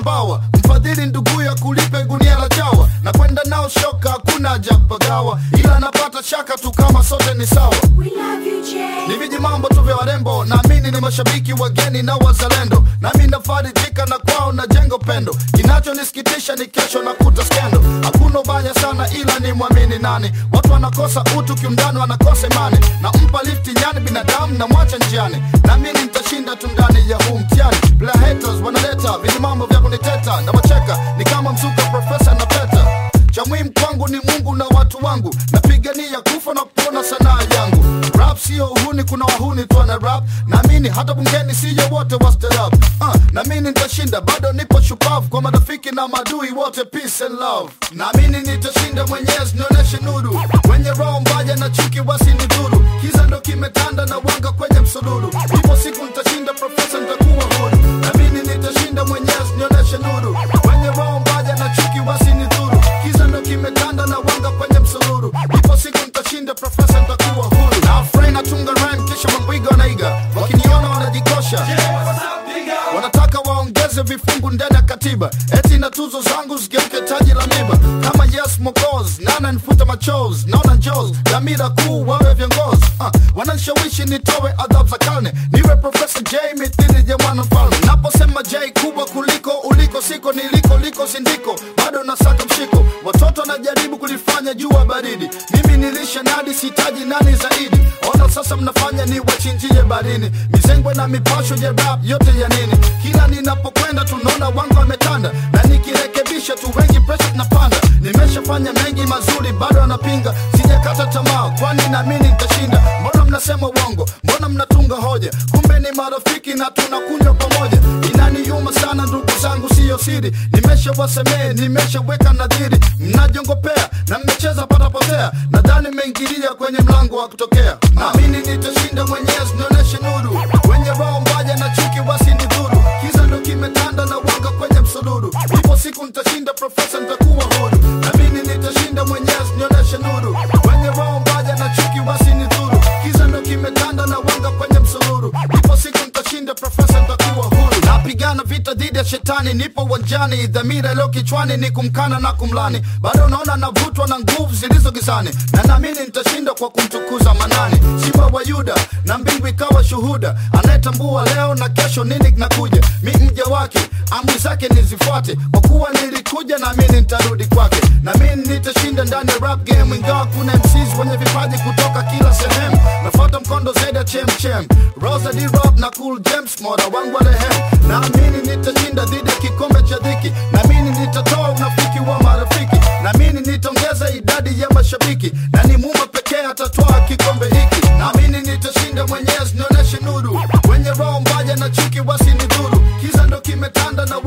mbawa, mfadhili nduguya kulipe gunia la chawa na kwenda nao shoka hakuna haja kupagawa ila napata shaka tu kama sote ni sawa. We love you, Jay. ni viji mambo tu vya warembo. Naamini ni mashabiki wageni na wazalendo. Nami nafarijika na kwao na jengo pendo. Kinachonisikitisha ni kesho na kuta skendo. Hakuna ubaya sana ila ni mwamini nani. Watu wanakosa utu kiundani wanakosa imani. Na umpa lifti nyani binadamu na mwacha njiani. Naamini nitashinda tu ndani ya huu mtihani. Bila haters wanaleta viji mambo vya kuniteta. Na wacheka muhimu kwangu ni mungu na watu wangu. Napigania kufa na kupona sanaa yangu. Rap sio uhuni kuna wahuni tu na rap. Naamini hata bungeni siyo wote wastarab uh, naamini nitashinda bado nipo shupavu kwa marafiki na madui wote peace and love. Naamini nitashinda mwenyezi nionyeshe nuru. Wenye roho mbaya na chuki wasinidhuru kiza ndo kimetanda na wanga kwenye msururu. Ipo siku nitashinda profesa nitakuwa huru profesa nitakuwa huru. Na afraid natunga rhyme kisha mambwiga wanaiga wakiniona wanajikosha. Wanataka waongeze vifungu ndani katiba eti na tuzo zangu zigeuke taji la miba kama yes mokos nana nifuta machos naona njos dhamira kuu wawe viongozi. Uh, wananishawishi nitowe adhabu za karne. Niwe profesa j mithili ya mfalme. Naposema j kubwa kuliko uliko siko niliko liko sindiko. Bado nasaka mshiko. Watoto najaribu kulifanya jua baridi. Mimi nilisha nadi sitaji nani zaidi sasa mnafanya ni wachinjie barini. Mizengwe na mipasho ya rap yote ya nini? Kila ninapokwenda tunaona wangu wametanda na nikirekebisha tu wengi presha tunapanda. Nimeshafanya mengi mazuri bado anapinga. Sijakata tamaa kwani naamini nitashinda mnasema uongo? Mbona mnatunga hoja? Kumbe ni marafiki na tunakunywa pamoja. Inaniuma sana ndugu zangu siyo siri. Nimeshawasemea, nimeshaweka nadhiri. Mnajongopea na mmecheza patapotea. Nadhani mmeingilia kwenye mlango wa kutokea. Naamini nitashinda mwenyezi profesa nitakuwa huru napigana vita dhidi ya shetani. Nipo uwanjani dhamira iliyo kichwani ni kumkana na kumlani. Bado naona navutwa na nguvu zilizo gizani. Na naamini nitashinda kwa kumtukuza manani. Simba wa yuda na mbingu ikawa shuhuda. Anayetambua leo na kesho nini kinakuja? Mi mja wake amri zake nizifuate. Kwa kuwa nilikuja naamini nitarudi kwake. Naamini nitashinda ndani ya rap game ingawa kuna MCs wenye vipaji kutoka kila sehemu. Nafuata mkondo zaidi ya chemchem rosa d Rob na cool james mora wangu wa rehem naamini nitashinda dhidi ya kikombe cha dhiki. Naamini nitatoa unafiki wa marafiki. Naamini nitaongeza idadi ya mashabiki. Na ni muma pekee atatoa kikombe hiki. Naamini nitashinda mwenyewe, nionyeshe nuru. Wenye roho mbaya na chuki wasinidhuru. Kiza ndo kimetanda na